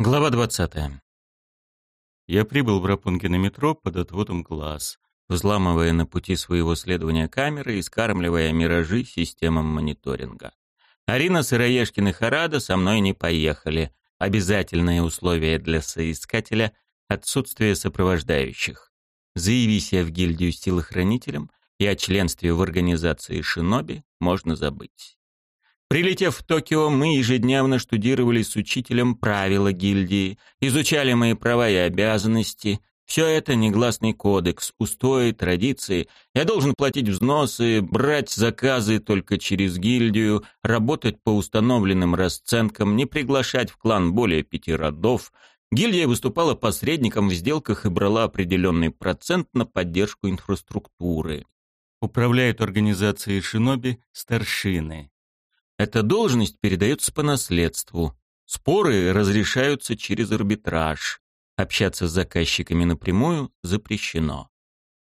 Глава 20. Я прибыл в Рапунге на метро под отводом глаз, взламывая на пути своего следования камеры и скармливая миражи системам мониторинга. Арина Сыроежкин и Харада со мной не поехали. Обязательное условие для соискателя — отсутствие сопровождающих. Заявись я в гильдию с телохранителем, и о членстве в организации «Шиноби» можно забыть. Прилетев в Токио, мы ежедневно штудировали с учителем правила гильдии, изучали мои права и обязанности. Все это негласный кодекс, устои, традиции. Я должен платить взносы, брать заказы только через гильдию, работать по установленным расценкам, не приглашать в клан более пяти родов. Гильдия выступала посредником в сделках и брала определенный процент на поддержку инфраструктуры. Управляют организацией шиноби старшины. Эта должность передается по наследству. Споры разрешаются через арбитраж. Общаться с заказчиками напрямую запрещено.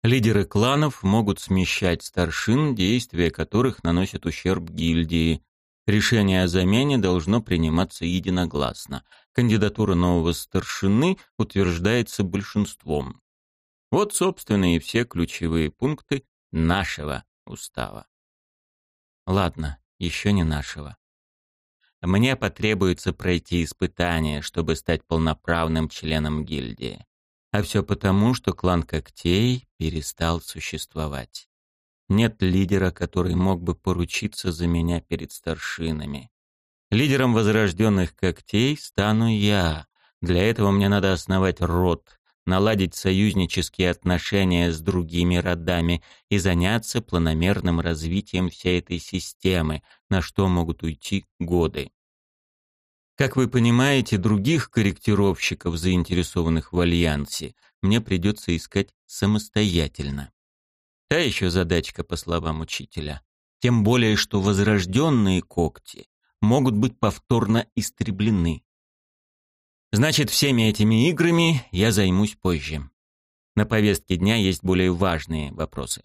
Лидеры кланов могут смещать старшин, действия которых наносят ущерб гильдии. Решение о замене должно приниматься единогласно. Кандидатура нового старшины утверждается большинством. Вот, собственно, и все ключевые пункты нашего устава. Ладно, еще не нашего. Мне потребуется пройти испытание, чтобы стать полноправным членом гильдии. А все потому, что клан когтей перестал существовать. Нет лидера, который мог бы поручиться за меня перед старшинами. Лидером возрожденных когтей стану я. Для этого мне надо основать род, наладить союзнические отношения с другими родами и заняться планомерным развитием всей этой системы, на что могут уйти годы. Как вы понимаете, других корректировщиков, заинтересованных в альянсе, мне придется искать самостоятельно. Та еще задачка, по словам учителя. Тем более, что возрожденные когти могут быть повторно истреблены. Значит, всеми этими играми я займусь позже. На повестке дня есть более важные вопросы.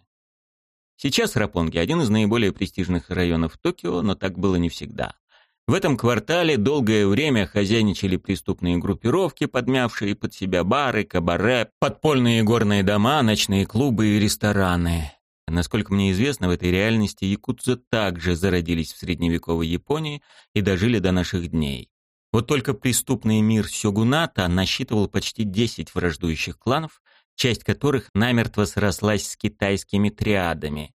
Сейчас Рапонги – один из наиболее престижных районов Токио, но так было не всегда. В этом квартале долгое время хозяйничали преступные группировки, подмявшие под себя бары, кабаре, подпольные горные дома, ночные клубы и рестораны. Насколько мне известно, в этой реальности якудза также зародились в средневековой Японии и дожили до наших дней. Вот только преступный мир Сёгуната насчитывал почти 10 враждующих кланов, часть которых намертво срослась с китайскими триадами.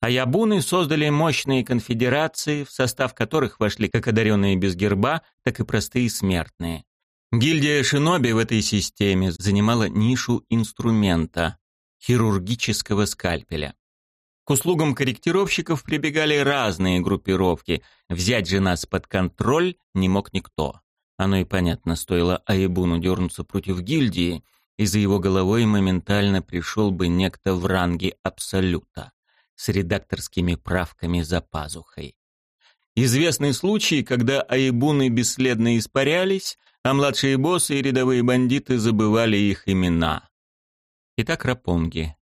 А ябуны создали мощные конфедерации, в состав которых вошли как одаренные без герба, так и простые смертные. Гильдия шиноби в этой системе занимала нишу инструмента – хирургического скальпеля. К услугам корректировщиков прибегали разные группировки. Взять же нас под контроль не мог никто. Оно и понятно, стоило Аебуну дернуться против гильдии, и за его головой моментально пришел бы некто в ранге Абсолюта с редакторскими правками за пазухой. Известны случаи, когда Аебуны бесследно испарялись, а младшие боссы и рядовые бандиты забывали их имена. Итак, Рапонги.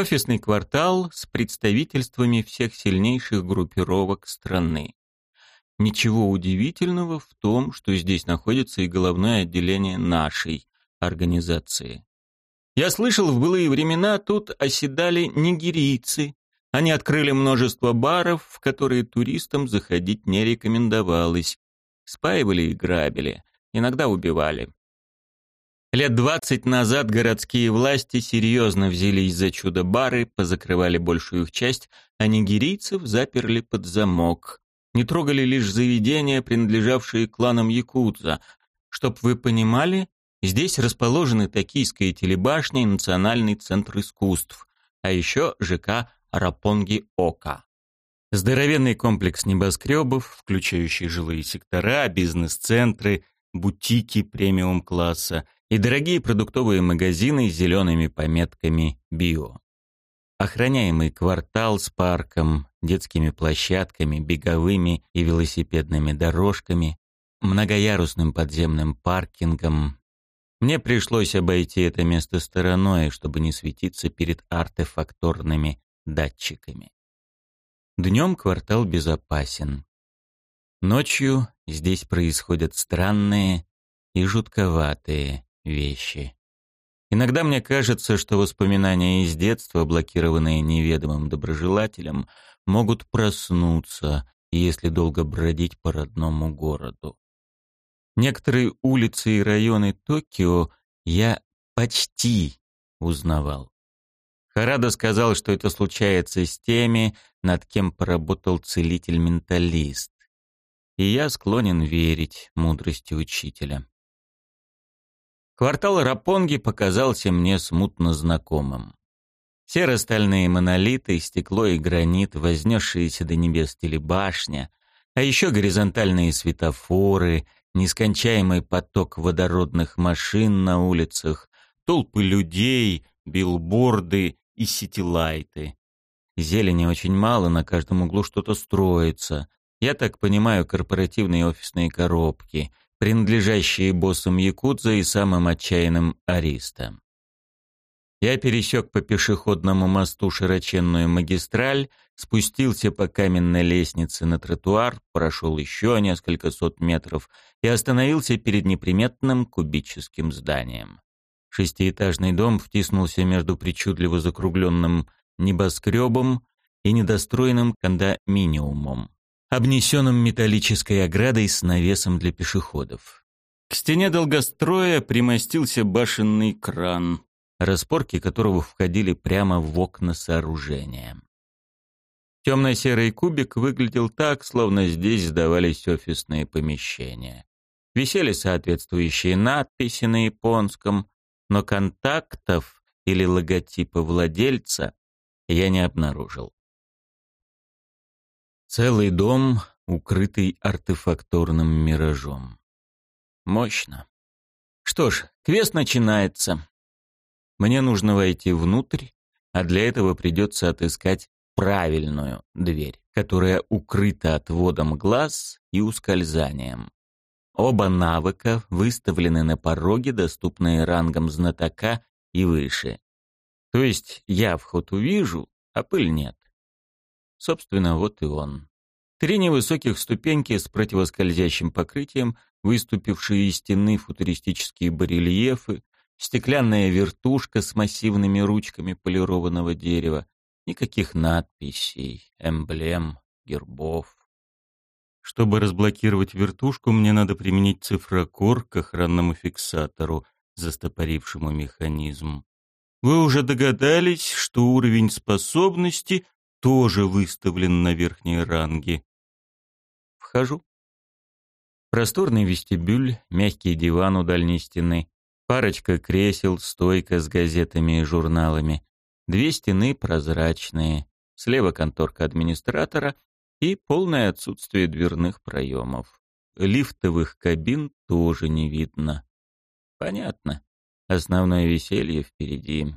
Офисный квартал с представительствами всех сильнейших группировок страны. Ничего удивительного в том, что здесь находится и головное отделение нашей организации. Я слышал, в былые времена тут оседали нигерийцы. Они открыли множество баров, в которые туристам заходить не рекомендовалось. Спаивали и грабили, иногда убивали. Лет двадцать назад городские власти серьезно взялись за чудо-бары, позакрывали большую их часть, а нигерийцев заперли под замок. Не трогали лишь заведения, принадлежавшие кланам Якудза. Чтоб вы понимали, здесь расположены Токийская телебашня и Национальный центр искусств, а еще ЖК Рапонги-Ока. Здоровенный комплекс небоскребов, включающий жилые сектора, бизнес-центры, бутики премиум-класса – и дорогие продуктовые магазины с зелеными пометками «Био». Охраняемый квартал с парком, детскими площадками, беговыми и велосипедными дорожками, многоярусным подземным паркингом. Мне пришлось обойти это место стороной, чтобы не светиться перед артефакторными датчиками. Днем квартал безопасен. Ночью здесь происходят странные и жутковатые вещи. Иногда мне кажется, что воспоминания из детства, блокированные неведомым доброжелателем, могут проснуться, если долго бродить по родному городу. Некоторые улицы и районы Токио я почти узнавал. Харада сказал, что это случается с теми, над кем поработал целитель-менталист. И я склонен верить мудрости учителя. Квартал Рапонги показался мне смутно знакомым. Серо-стальные монолиты, стекло и гранит, вознесшиеся до небес телебашня, а еще горизонтальные светофоры, нескончаемый поток водородных машин на улицах, толпы людей, билборды и ситилайты. Зелени очень мало, на каждом углу что-то строится. Я так понимаю, корпоративные офисные коробки, принадлежащие боссам Якудза и самым отчаянным аристам. Я пересек по пешеходному мосту широченную магистраль, спустился по каменной лестнице на тротуар, прошел еще несколько сот метров и остановился перед неприметным кубическим зданием. Шестиэтажный дом втиснулся между причудливо закругленным небоскребом и недостроенным кондоминиумом, обнесенным металлической оградой с навесом для пешеходов. К стене долгостроя примостился башенный кран, распорки которого входили прямо в окна сооружения. Темно-серый кубик выглядел так, словно здесь сдавались офисные помещения. Висели соответствующие надписи на японском, но контактов или логотипа владельца я не обнаружил. Целый дом, укрытый артефакторным миражом. Мощно. Что ж, квест начинается. Мне нужно войти внутрь, а для этого придется отыскать правильную дверь, которая укрыта отводом глаз и ускользанием. Оба навыка выставлены на пороге, доступные рангом знатока и выше. То есть я вход увижу, а пыль нет. Собственно, вот и он. Три невысоких ступеньки с противоскользящим покрытием, выступившие из стены футуристические барельефы, стеклянная вертушка с массивными ручками полированного дерева, никаких надписей, эмблем, гербов. Чтобы разблокировать вертушку, мне надо применить цифрокор к охранному фиксатору, застопорившему механизм. Вы уже догадались, что уровень способности тоже выставлен на верхней ранге. Вхожу. Просторный вестибюль, мягкий диван у дальней стены, Парочка кресел, стойка с газетами и журналами. Две стены прозрачные. Слева конторка администратора и полное отсутствие дверных проемов. Лифтовых кабин тоже не видно. Понятно. Основное веселье впереди.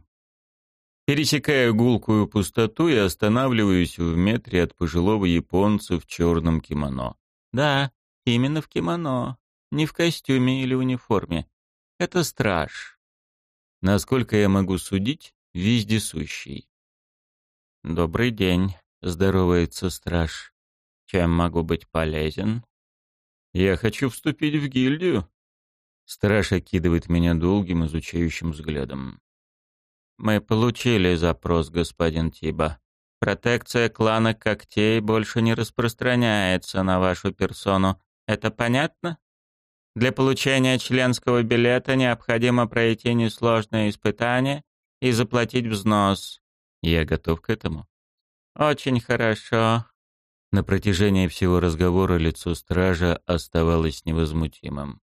Пересекаю гулкую пустоту и останавливаюсь в метре от пожилого японца в черном кимоно. Да, именно в кимоно. Не в костюме или униформе. Это страж. Насколько я могу судить, вездесущий. «Добрый день», — здоровается страж. «Чем могу быть полезен?» «Я хочу вступить в гильдию». Страж окидывает меня долгим изучающим взглядом. «Мы получили запрос, господин Тиба. Протекция клана когтей больше не распространяется на вашу персону. Это понятно?» Для получения членского билета необходимо пройти несложное испытание и заплатить взнос. Я готов к этому. Очень хорошо. На протяжении всего разговора лицо стража оставалось невозмутимым.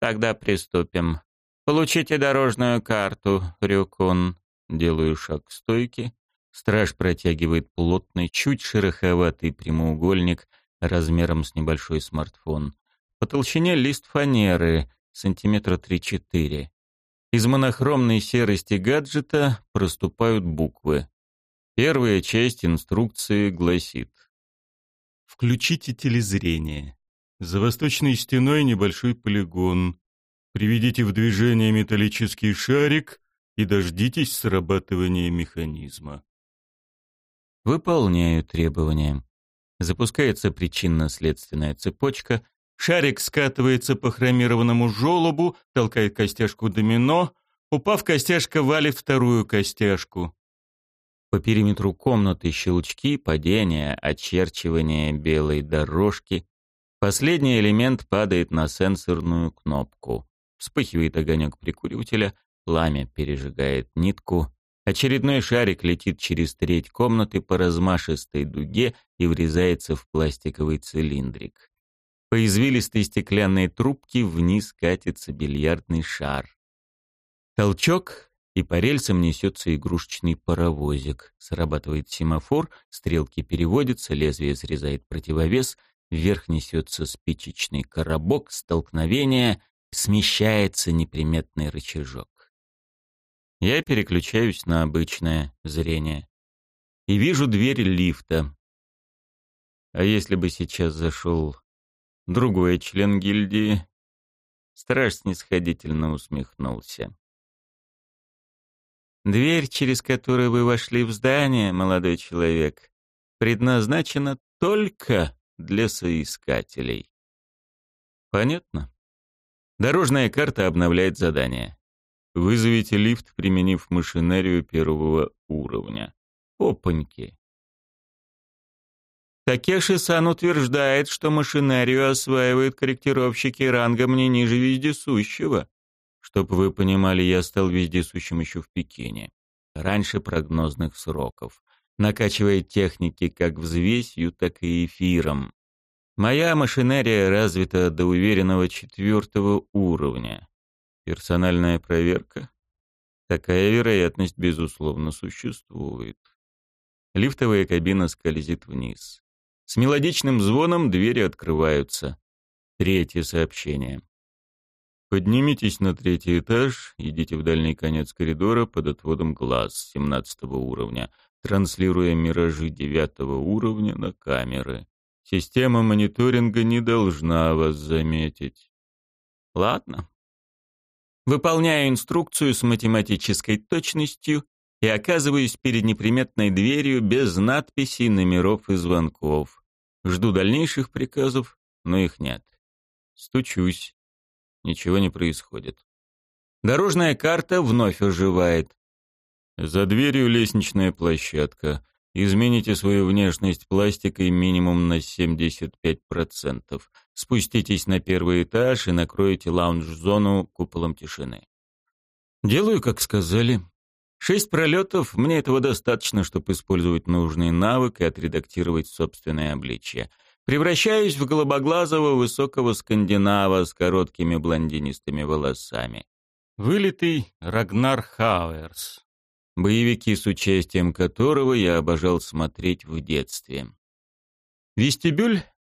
Тогда приступим. Получите дорожную карту, Рюкун. Делаю шаг к стойке. Страж протягивает плотный, чуть шероховатый прямоугольник размером с небольшой смартфон. По толщине лист фанеры, сантиметра 3-4. Из монохромной серости гаджета проступают буквы. Первая часть инструкции гласит. Включите телезрение. За восточной стеной небольшой полигон. Приведите в движение металлический шарик и дождитесь срабатывания механизма. Выполняю требования. Запускается причинно-следственная цепочка, Шарик скатывается по хромированному желобу, толкает костяшку домино. Упав, костяшка валит вторую костяшку. По периметру комнаты щелчки, падения, очерчивание белой дорожки. Последний элемент падает на сенсорную кнопку. Вспыхивает огонек прикуривателя, пламя пережигает нитку. Очередной шарик летит через треть комнаты по размашистой дуге и врезается в пластиковый цилиндрик. По извилистой стеклянной трубке вниз катится бильярдный шар. Толчок, и по рельсам несется игрушечный паровозик. Срабатывает семафор, стрелки переводятся, лезвие срезает противовес, вверх несется спичечный коробок, столкновение, смещается неприметный рычажок. Я переключаюсь на обычное зрение и вижу дверь лифта. А если бы сейчас зашел Другой член гильдии. Страж снисходительно усмехнулся. Дверь, через которую вы вошли в здание, молодой человек, предназначена только для соискателей. Понятно? Дорожная карта обновляет задание. Вызовите лифт, применив машинерию первого уровня. Опаньки. Такеши-сан утверждает, что машинерию осваивают корректировщики рангом не ниже вездесущего. Чтоб вы понимали, я стал вездесущим еще в Пекине. Раньше прогнозных сроков. Накачивая техники как взвесью, так и эфиром. Моя машинерия развита до уверенного четвертого уровня. Персональная проверка? Такая вероятность, безусловно, существует. Лифтовая кабина скользит вниз. С мелодичным звоном двери открываются. Третье сообщение. Поднимитесь на третий этаж, идите в дальний конец коридора под отводом глаз 17 уровня, транслируя миражи 9 уровня на камеры. Система мониторинга не должна вас заметить. Ладно. Выполняю инструкцию с математической точностью и оказываюсь перед неприметной дверью без надписей, номеров и звонков. Жду дальнейших приказов, но их нет. Стучусь. Ничего не происходит. Дорожная карта вновь оживает. За дверью лестничная площадка. Измените свою внешность пластикой минимум на 75%. Спуститесь на первый этаж и накройте лаунж-зону куполом тишины. Делаю, как сказали. Шесть пролетов, мне этого достаточно, чтобы использовать нужный навык и отредактировать собственное обличье. Превращаюсь в голубоглазого высокого скандинава с короткими блондинистыми волосами. Вылитый Рагнар Хауэрс. Боевики, с участием которого я обожал смотреть в детстве. Вестибюль —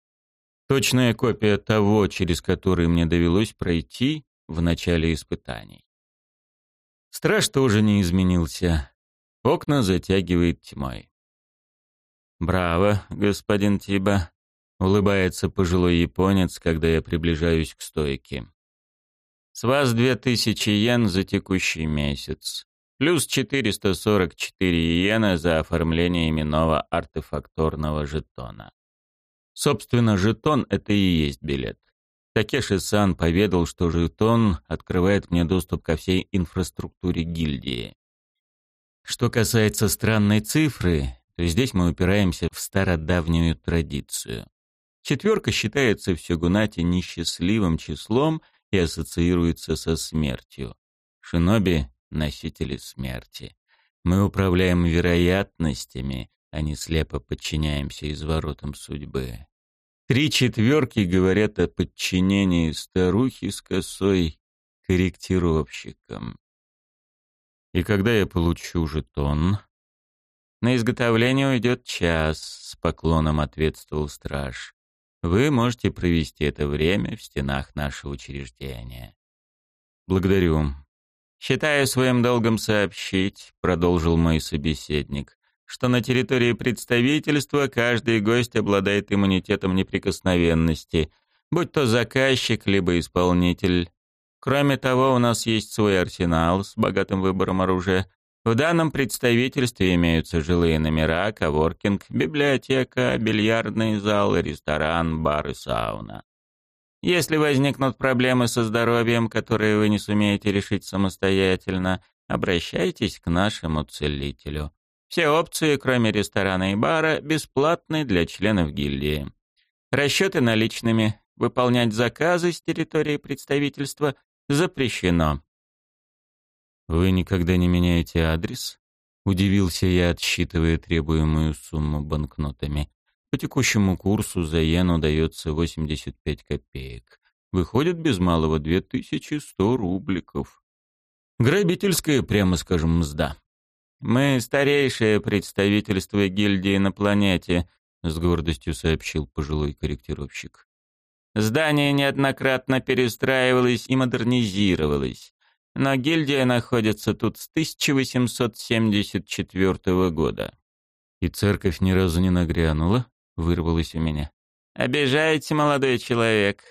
точная копия того, через который мне довелось пройти в начале испытаний. Страж тоже не изменился. Окна затягивает тьмой. «Браво, господин Тиба», — улыбается пожилой японец, когда я приближаюсь к стойке. «С вас две тысячи йен за текущий месяц, плюс 444 йена за оформление именного артефакторного жетона. Собственно, жетон — это и есть билет. Такеши-сан поведал, что жетон открывает мне доступ ко всей инфраструктуре гильдии. Что касается странной цифры, то здесь мы упираемся в стародавнюю традицию. Четверка считается в Сёгунате несчастливым числом и ассоциируется со смертью. Шиноби — носители смерти. Мы управляем вероятностями, а не слепо подчиняемся изворотам судьбы. Три четверки говорят о подчинении старухи с косой корректировщикам. И когда я получу жетон? На изготовление уйдет час, с поклоном ответствовал страж. Вы можете провести это время в стенах нашего учреждения. Благодарю. Считаю своим долгом сообщить, продолжил мой собеседник, что на территории представительства каждый гость обладает иммунитетом неприкосновенности, будь то заказчик либо исполнитель. Кроме того, у нас есть свой арсенал с богатым выбором оружия. В данном представительстве имеются жилые номера, коворкинг, библиотека, бильярдный зал, ресторан, бар и сауна. Если возникнут проблемы со здоровьем, которые вы не сумеете решить самостоятельно, обращайтесь к нашему целителю. Все опции, кроме ресторана и бара, бесплатны для членов гильдии. Расчеты наличными, выполнять заказы с территории представительства запрещено. «Вы никогда не меняете адрес?» — удивился я, отсчитывая требуемую сумму банкнотами. По текущему курсу за йену дается 85 копеек. Выходит без малого 2100 рубликов. Грабительская, прямо скажем, мзда. «Мы старейшее представительство гильдии на планете», — с гордостью сообщил пожилой корректировщик. «Здание неоднократно перестраивалось и модернизировалось. Но гильдия находится тут с 1874 года. И церковь ни разу не нагрянула, вырвалось у меня. Обижаете, молодой человек.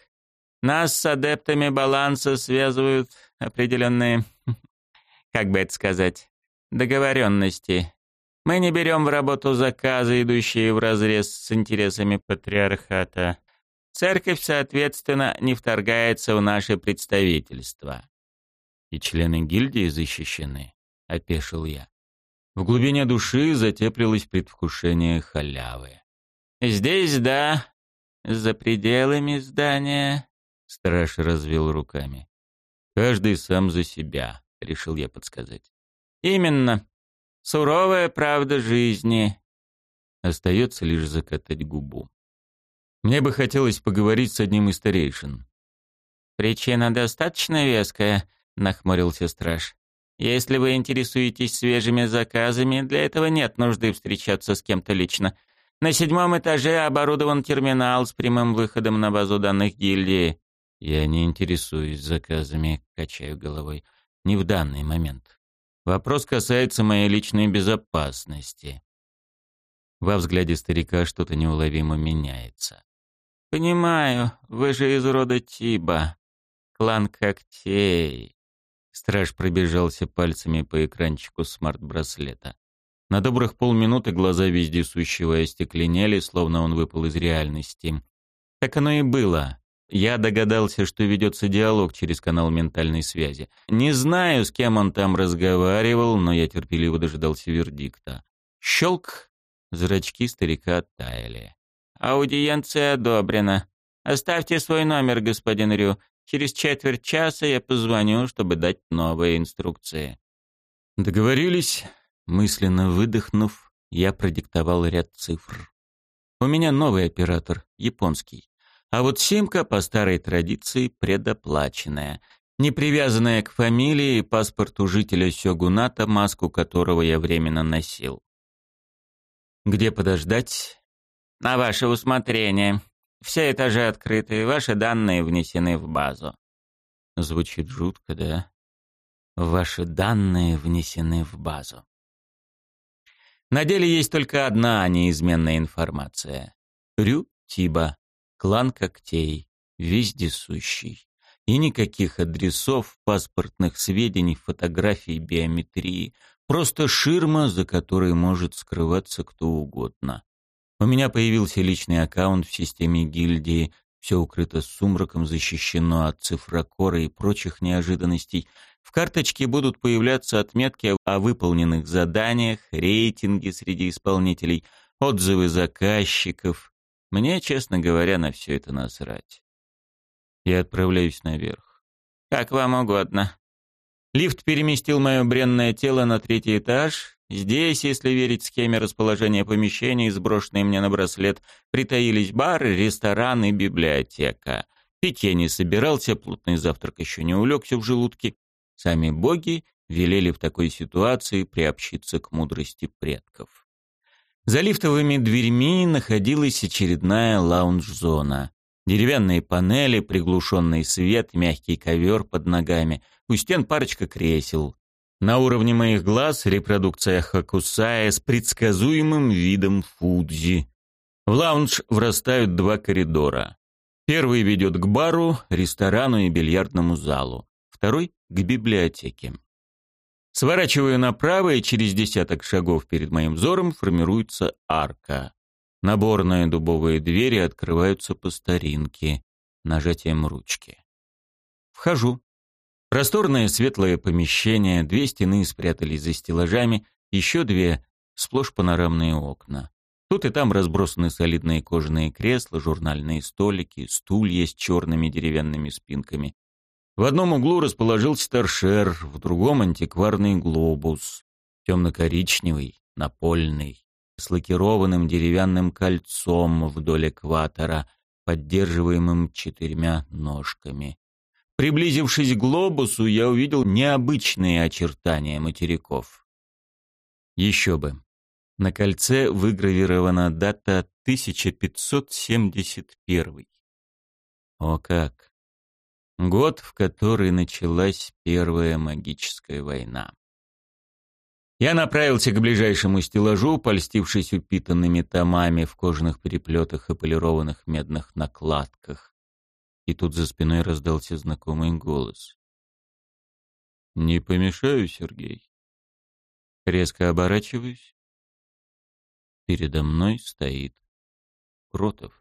Нас с адептами баланса связывают определенные, как бы это сказать, договоренности. Мы не берем в работу заказы, идущие вразрез с интересами патриархата. Церковь, соответственно, не вторгается в наше представительство и члены гильдии защищены», — опешил я. В глубине души затеплилось предвкушение халявы. «Здесь да, за пределами здания», — страж развел руками. «Каждый сам за себя», — решил я подсказать. «Именно. Суровая правда жизни». Остается лишь закатать губу. Мне бы хотелось поговорить с одним из старейшин. «Причина достаточно веская», нахмурился страж. Если вы интересуетесь свежими заказами, для этого нет нужды встречаться с кем-то лично. На седьмом этаже оборудован терминал с прямым выходом на базу данных гильдии. Я не интересуюсь заказами, качаю головой. Не в данный момент. Вопрос касается моей личной безопасности. Во взгляде старика что-то неуловимо меняется. «Понимаю, вы же из рода Тиба. Клан когтей. Страж пробежался пальцами по экранчику смарт-браслета. На добрых полминуты глаза вездесущего остекленели, словно он выпал из реальности. Так оно и было. Я догадался, что ведется диалог через канал ментальной связи. Не знаю, с кем он там разговаривал, но я терпеливо дожидался вердикта. Щелк! Зрачки старика оттаяли. «Аудиенция одобрена. Оставьте свой номер, господин Рю. Через четверть часа я позвоню, чтобы дать новые инструкции». Договорились. Мысленно выдохнув, я продиктовал ряд цифр. У меня новый оператор, японский. А вот симка по старой традиции предоплаченная, не привязанная к фамилии и паспорту жителя Сёгуната, маску которого я временно носил. Где подождать? На ваше усмотрение. Все этажи открыты, ваши данные внесены в базу. Звучит жутко, да? Ваши данные внесены в базу. На деле есть только одна неизменная информация. Рю Тиба, клан когтей, вездесущий. И никаких адресов, паспортных сведений, фотографий, биометрии. Просто ширма, за которой может скрываться кто угодно. У меня появился личный аккаунт в системе гильдии, все укрыто сумраком, защищено от цифрокора и прочих неожиданностей. В карточке будут появляться отметки о выполненных заданиях, рейтинги среди исполнителей, отзывы заказчиков. Мне, честно говоря, на все это насрать. Я отправляюсь наверх. Как вам угодно. Лифт переместил мое бренное тело на третий этаж, Здесь, если верить схеме расположения помещений, сброшенной мне на браслет, притаились бары, ресторан и библиотека. Пить я не собирался, плотный завтрак еще не улегся в желудке. Сами боги велели в такой ситуации приобщиться к мудрости предков. За лифтовыми дверьми находилась очередная лаунж-зона. Деревянные панели, приглушенный свет, мягкий ковер под ногами. У стен парочка кресел. На уровне моих глаз репродукция Хакусая с предсказуемым видом Фудзи. В лаунж врастают два коридора. Первый ведет к бару, ресторану и бильярдному залу. Второй — к библиотеке. Сворачиваю направо, и через десяток шагов перед моим взором формируется арка. Наборные дубовые двери открываются по старинке. нажатием ручки. Вхожу. Просторное светлое помещение, две стены спрятались за стеллажами, еще две — сплошь панорамные окна. Тут и там разбросаны солидные кожаные кресла, журнальные столики, стулья с черными деревянными спинками. В одном углу расположился торшер, в другом — антикварный глобус, темно-коричневый, напольный, с лакированным деревянным кольцом вдоль экватора, поддерживаемым четырьмя ножками. Приблизившись к глобусу, я увидел необычные очертания материков. Еще бы. На кольце выгравирована дата 1571. О как! Год, в который началась Первая магическая война. Я направился к ближайшему стеллажу, польстившись упитанными томами в кожаных переплетах и полированных медных накладках и тут за спиной раздался знакомый голос. «Не помешаю, Сергей?» Резко оборачиваюсь. Передо мной стоит Кротов.